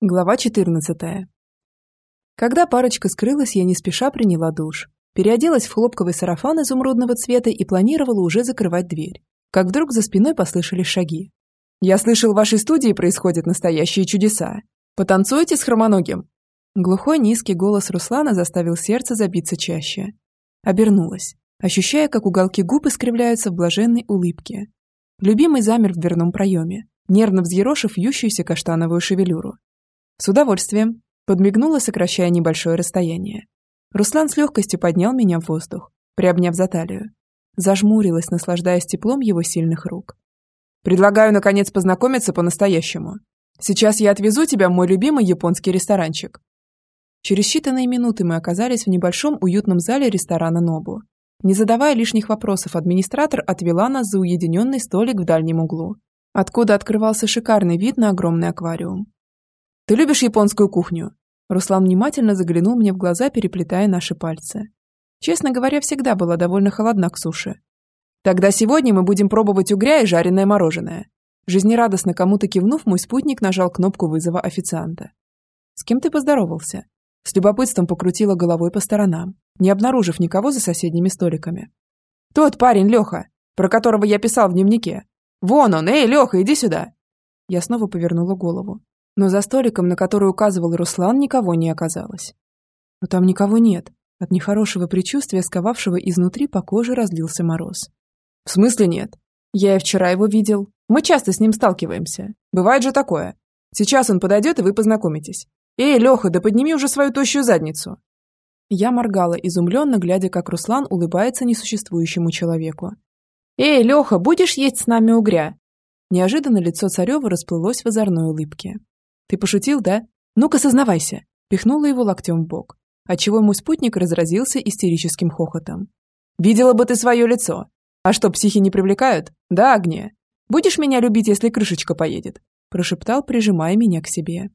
Глава 14. Когда парочка скрылась, я не спеша приняла душ. Переоделась в хлопковый сарафан изумрудного цвета и планировала уже закрывать дверь. Как вдруг за спиной послышались шаги. «Я слышал, в вашей студии происходят настоящие чудеса. Потанцуете с хромоногим?» Глухой низкий голос Руслана заставил сердце забиться чаще. Обернулась, ощущая, как уголки губ искривляются в блаженной улыбке. Любимый замер в дверном проеме, нервно взъерошив вьющуюся каштановую шевелюру. «С удовольствием», – подмигнула, сокращая небольшое расстояние. Руслан с легкостью поднял меня в воздух, приобняв за талию. Зажмурилась, наслаждаясь теплом его сильных рук. «Предлагаю, наконец, познакомиться по-настоящему. Сейчас я отвезу тебя в мой любимый японский ресторанчик». Через считанные минуты мы оказались в небольшом уютном зале ресторана «Нобу». Не задавая лишних вопросов, администратор отвела нас за уединенный столик в дальнем углу, откуда открывался шикарный вид на огромный аквариум. «Ты любишь японскую кухню?» Руслан внимательно заглянул мне в глаза, переплетая наши пальцы. Честно говоря, всегда была довольно холодна к суше. «Тогда сегодня мы будем пробовать угря и жареное мороженое». Жизнерадостно кому-то кивнув, мой спутник нажал кнопку вызова официанта. «С кем ты поздоровался?» С любопытством покрутила головой по сторонам, не обнаружив никого за соседними столиками. «Тот парень, Леха, про которого я писал в дневнике. Вон он, эй, Леха, иди сюда!» Я снова повернула голову но за столиком, на который указывал Руслан, никого не оказалось. Но там никого нет. От нехорошего предчувствия, сковавшего изнутри, по коже разлился мороз. «В смысле нет? Я и вчера его видел. Мы часто с ним сталкиваемся. Бывает же такое. Сейчас он подойдет, и вы познакомитесь. Эй, Леха, да подними уже свою тощую задницу!» Я моргала, изумленно глядя, как Руслан улыбается несуществующему человеку. «Эй, Леха, будешь есть с нами угря?» Неожиданно лицо Царева расплылось в озорной улыбке. «Ты пошутил, да? Ну-ка, сознавайся!» Пихнула его локтем в бок, отчего мой спутник разразился истерическим хохотом. «Видела бы ты свое лицо! А что, психи не привлекают? Да, Агния? Будешь меня любить, если крышечка поедет?» Прошептал, прижимая меня к себе.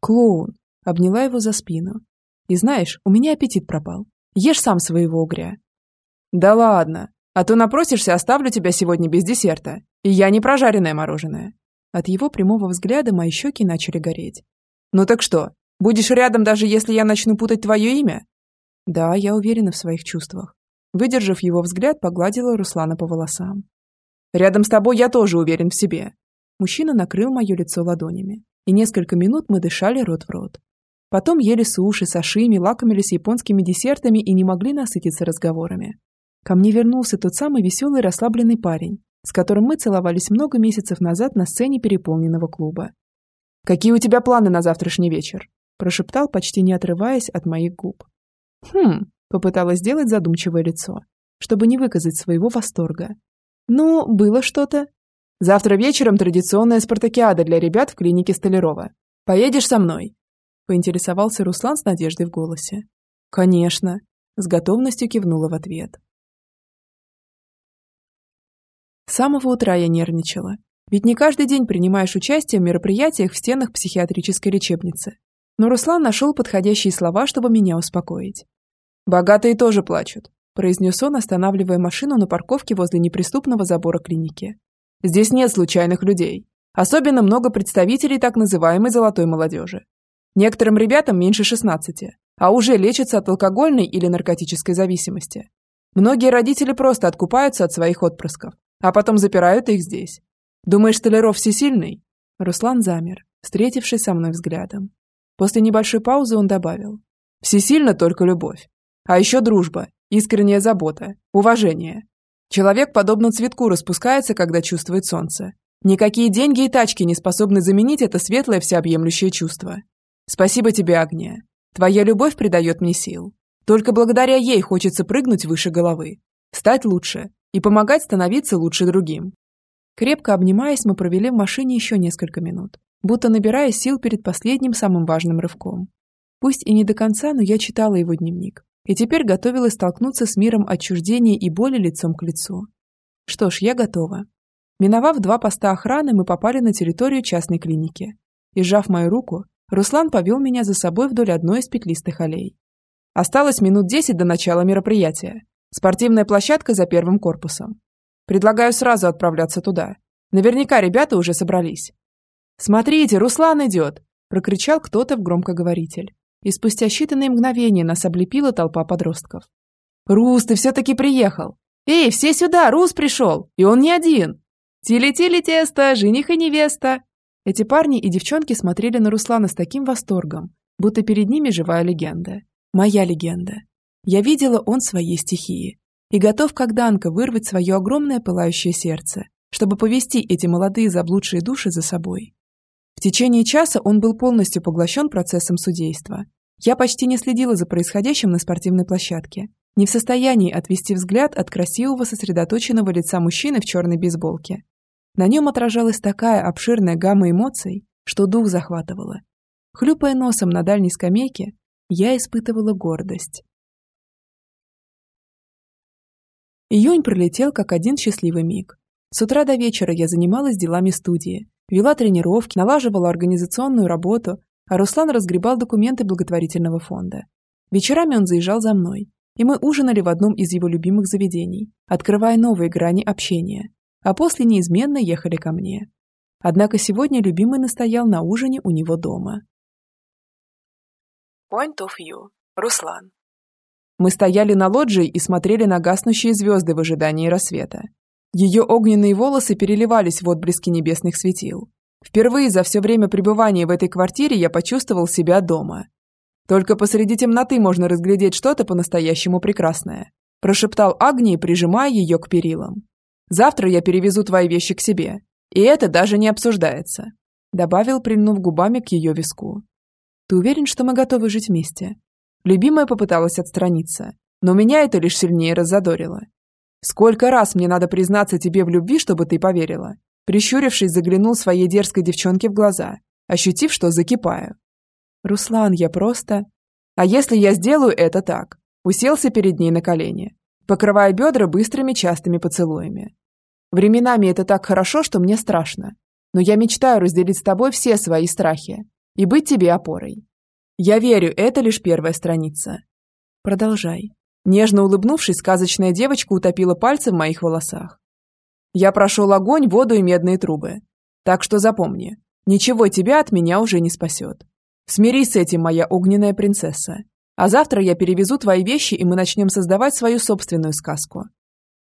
«Клоун!» Обняла его за спину. «И знаешь, у меня аппетит пропал. Ешь сам своего угря». «Да ладно! А то напросишься, оставлю тебя сегодня без десерта. И я не прожаренное мороженое. От его прямого взгляда мои щеки начали гореть. «Ну так что, будешь рядом, даже если я начну путать твое имя?» «Да, я уверена в своих чувствах». Выдержав его взгляд, погладила Руслана по волосам. «Рядом с тобой я тоже уверен в себе». Мужчина накрыл мое лицо ладонями, и несколько минут мы дышали рот в рот. Потом ели суши, сашими, лакомились японскими десертами и не могли насытиться разговорами. Ко мне вернулся тот самый веселый расслабленный парень, с которым мы целовались много месяцев назад на сцене переполненного клуба. «Какие у тебя планы на завтрашний вечер?» – прошептал, почти не отрываясь от моих губ. «Хм», – попыталась сделать задумчивое лицо, чтобы не выказать своего восторга. «Ну, было что-то. Завтра вечером традиционная спартакиада для ребят в клинике Столярова. Поедешь со мной?» – поинтересовался Руслан с надеждой в голосе. «Конечно», – с готовностью кивнула в ответ. С самого утра я нервничала. Ведь не каждый день принимаешь участие в мероприятиях в стенах психиатрической лечебницы. Но Руслан нашел подходящие слова, чтобы меня успокоить. «Богатые тоже плачут», – произнес он, останавливая машину на парковке возле неприступного забора клиники. «Здесь нет случайных людей. Особенно много представителей так называемой золотой молодежи. Некоторым ребятам меньше 16, а уже лечатся от алкогольной или наркотической зависимости. Многие родители просто откупаются от своих отпрысков, а потом запирают их здесь. Думаешь, Столяров всесильный?» Руслан замер, встретившись со мной взглядом. После небольшой паузы он добавил. «Всесильна только любовь. А еще дружба, искренняя забота, уважение. Человек, подобно цветку, распускается, когда чувствует солнце. Никакие деньги и тачки не способны заменить это светлое всеобъемлющее чувство. Спасибо тебе, Агния. Твоя любовь придает мне сил. Только благодаря ей хочется прыгнуть выше головы, стать лучше, и помогать становиться лучше другим. Крепко обнимаясь, мы провели в машине еще несколько минут, будто набирая сил перед последним самым важным рывком. Пусть и не до конца, но я читала его дневник, и теперь готовилась столкнуться с миром отчуждения и боли лицом к лицу. Что ж, я готова. Миновав два поста охраны, мы попали на территорию частной клиники. И сжав мою руку, Руслан повел меня за собой вдоль одной из петлистых аллей. Осталось минут десять до начала мероприятия, Спортивная площадка за первым корпусом. Предлагаю сразу отправляться туда. Наверняка ребята уже собрались. «Смотрите, Руслан идет!» прокричал кто-то в громкоговоритель. И спустя считанные мгновения нас облепила толпа подростков. «Рус, ты все-таки приехал! Эй, все сюда, Рус пришел! И он не один! Тили-тили тесто, жених и невеста!» Эти парни и девчонки смотрели на Руслана с таким восторгом, будто перед ними живая легенда. Моя легенда. Я видела он своей стихии. И готов, как Данка, вырвать свое огромное пылающее сердце, чтобы повести эти молодые заблудшие души за собой. В течение часа он был полностью поглощен процессом судейства. Я почти не следила за происходящим на спортивной площадке, не в состоянии отвести взгляд от красивого сосредоточенного лица мужчины в черной бейсболке. На нем отражалась такая обширная гамма эмоций, что дух захватывало. Хлюпая носом на дальней скамейке, я испытывала гордость. Июнь пролетел как один счастливый миг. С утра до вечера я занималась делами студии, вела тренировки, налаживала организационную работу, а Руслан разгребал документы благотворительного фонда. Вечерами он заезжал за мной, и мы ужинали в одном из его любимых заведений, открывая новые грани общения, а после неизменно ехали ко мне. Однако сегодня любимый настоял на ужине у него дома. Point of view. Руслан. Мы стояли на лоджии и смотрели на гаснущие звезды в ожидании рассвета. Ее огненные волосы переливались в отблеске небесных светил. Впервые за все время пребывания в этой квартире я почувствовал себя дома. Только посреди темноты можно разглядеть что-то по-настоящему прекрасное, прошептал Агнии, прижимая ее к перилам. Завтра я перевезу твои вещи к себе, и это даже не обсуждается, добавил, прильнув губами к ее виску. Ты уверен, что мы готовы жить вместе? Любимая попыталась отстраниться, но меня это лишь сильнее раззадорило. Сколько раз мне надо признаться тебе в любви, чтобы ты поверила? Прищурившись, заглянул своей дерзкой девчонке в глаза, ощутив, что закипаю. Руслан, я просто... А если я сделаю это так? Уселся перед ней на колени, покрывая бедра быстрыми частыми поцелуями. Временами это так хорошо, что мне страшно. Но я мечтаю разделить с тобой все свои страхи и быть тебе опорой. Я верю, это лишь первая страница. Продолжай. Нежно улыбнувшись, сказочная девочка утопила пальцы в моих волосах. Я прошел огонь, воду и медные трубы. Так что запомни, ничего тебя от меня уже не спасет. Смирись с этим, моя огненная принцесса. А завтра я перевезу твои вещи, и мы начнем создавать свою собственную сказку.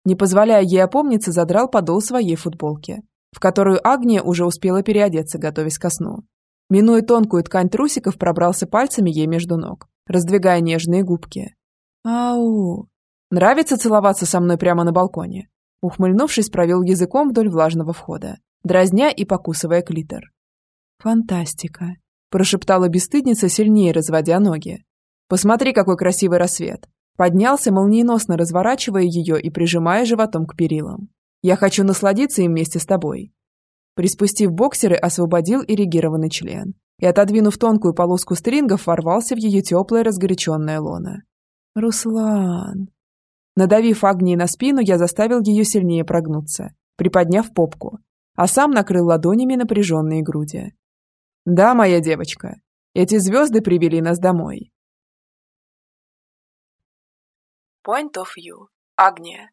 Не позволяя ей опомниться, задрал подол своей футболки, в которую Агния уже успела переодеться, готовясь ко сну. Минуя тонкую ткань трусиков, пробрался пальцами ей между ног, раздвигая нежные губки. «Ау! Нравится целоваться со мной прямо на балконе?» Ухмыльнувшись, провел языком вдоль влажного входа, дразня и покусывая клитор. «Фантастика!» – прошептала бесстыдница, сильнее разводя ноги. «Посмотри, какой красивый рассвет!» Поднялся, молниеносно разворачивая ее и прижимая животом к перилам. «Я хочу насладиться им вместе с тобой. Приспустив боксеры, освободил ирригированный член и, отодвинув тонкую полоску стрингов, ворвался в ее теплое разгоряченное лоно. «Руслан!» Надавив Агнии на спину, я заставил ее сильнее прогнуться, приподняв попку, а сам накрыл ладонями напряженные груди. «Да, моя девочка, эти звезды привели нас домой». Point of view. Агния.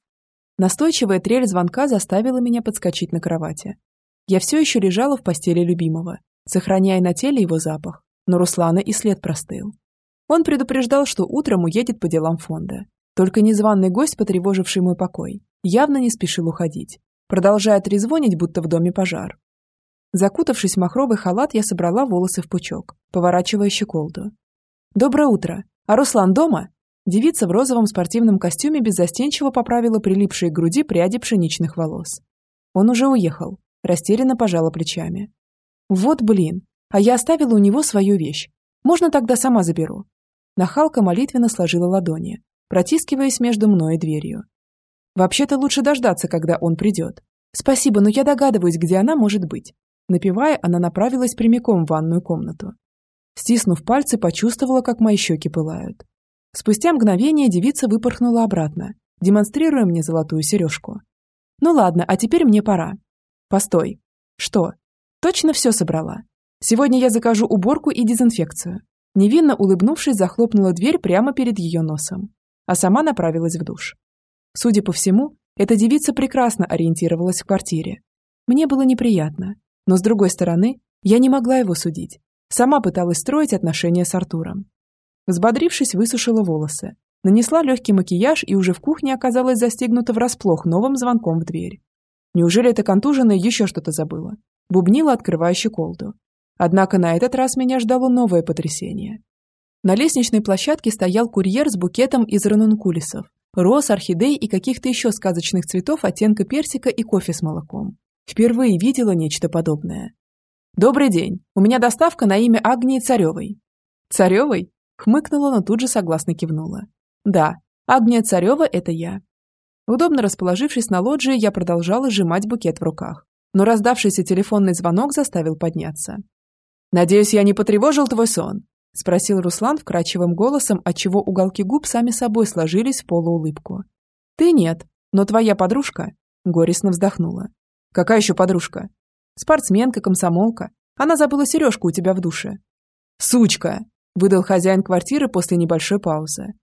Настойчивая трель звонка заставила меня подскочить на кровати. Я все еще лежала в постели любимого, сохраняя на теле его запах, но Руслана и след простыл. Он предупреждал, что утром уедет по делам фонда. Только незваный гость, потревоживший мой покой, явно не спешил уходить, продолжая трезвонить, будто в доме пожар. Закутавшись в махровый халат, я собрала волосы в пучок, поворачивая щеколду. «Доброе утро! А Руслан дома?» Девица в розовом спортивном костюме беззастенчиво поправила прилипшие к груди пряди пшеничных волос. Он уже уехал, Растерянно пожала плечами. Вот блин, а я оставила у него свою вещь. Можно тогда сама заберу. Нахалка молитвенно сложила ладони, протискиваясь между мной и дверью. Вообще-то лучше дождаться, когда он придет. Спасибо, но я догадываюсь, где она может быть. Напивая, она направилась прямиком в ванную комнату. Стиснув пальцы, почувствовала, как мои щеки пылают. Спустя мгновение девица выпорхнула обратно, демонстрируя мне золотую сережку. Ну ладно, а теперь мне пора. Постой. Что? Точно все собрала. Сегодня я закажу уборку и дезинфекцию. Невинно улыбнувшись, захлопнула дверь прямо перед ее носом, а сама направилась в душ. Судя по всему, эта девица прекрасно ориентировалась в квартире. Мне было неприятно, но с другой стороны, я не могла его судить. Сама пыталась строить отношения с Артуром. Взбодрившись, высушила волосы. Нанесла легкий макияж и уже в кухне оказалась застигнута врасплох новым звонком в дверь. Неужели эта контуженная еще что-то забыла? Бубнила, открывая щеколду. Однако на этот раз меня ждало новое потрясение. На лестничной площадке стоял курьер с букетом из ранункулисов, роз, орхидей и каких-то еще сказочных цветов оттенка персика и кофе с молоком. Впервые видела нечто подобное. «Добрый день. У меня доставка на имя Агнии Царевой». «Царевой?» — хмыкнула, но тут же согласно кивнула. «Да, Агния Царева — это я». Удобно расположившись на лоджии, я продолжала сжимать букет в руках. Но раздавшийся телефонный звонок заставил подняться. «Надеюсь, я не потревожил твой сон?» — спросил Руслан вкрадчивым голосом, отчего уголки губ сами собой сложились в полуулыбку. «Ты нет, но твоя подружка...» — горестно вздохнула. «Какая еще подружка?» «Спортсменка, комсомолка. Она забыла сережку у тебя в душе». «Сучка!» — выдал хозяин квартиры после небольшой паузы.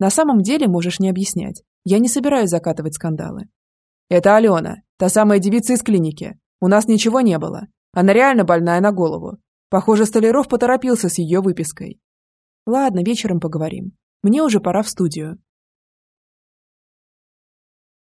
«На самом деле можешь не объяснять. Я не собираюсь закатывать скандалы». «Это Алена, та самая девица из клиники. У нас ничего не было. Она реально больная на голову. Похоже, Столяров поторопился с ее выпиской. Ладно, вечером поговорим. Мне уже пора в студию.